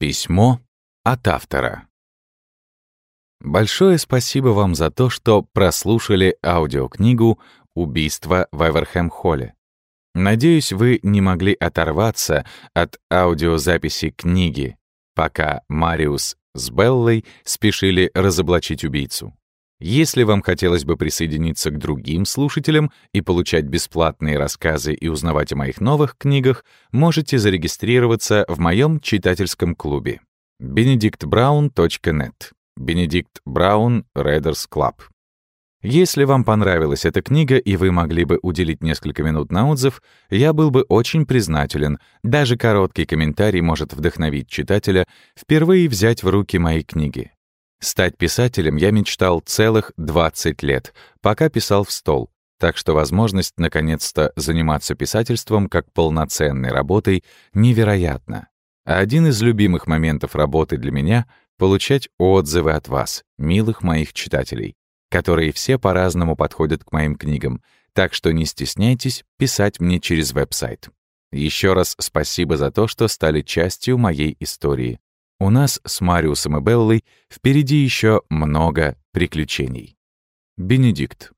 Письмо от автора. Большое спасибо вам за то, что прослушали аудиокнигу «Убийство в Эверхэм-Холле». Надеюсь, вы не могли оторваться от аудиозаписи книги, пока Мариус с Беллой спешили разоблачить убийцу. Если вам хотелось бы присоединиться к другим слушателям и получать бесплатные рассказы и узнавать о моих новых книгах, можете зарегистрироваться в моем читательском клубе benedictbrown.net Benedict Brown Readers Club. Если вам понравилась эта книга и вы могли бы уделить несколько минут на отзыв, я был бы очень признателен. Даже короткий комментарий может вдохновить читателя впервые взять в руки мои книги. Стать писателем я мечтал целых 20 лет, пока писал в стол, так что возможность наконец-то заниматься писательством как полноценной работой невероятна. Один из любимых моментов работы для меня — получать отзывы от вас, милых моих читателей, которые все по-разному подходят к моим книгам, так что не стесняйтесь писать мне через веб-сайт. Еще раз спасибо за то, что стали частью моей истории. У нас с Мариусом и Беллой впереди еще много приключений. Бенедикт.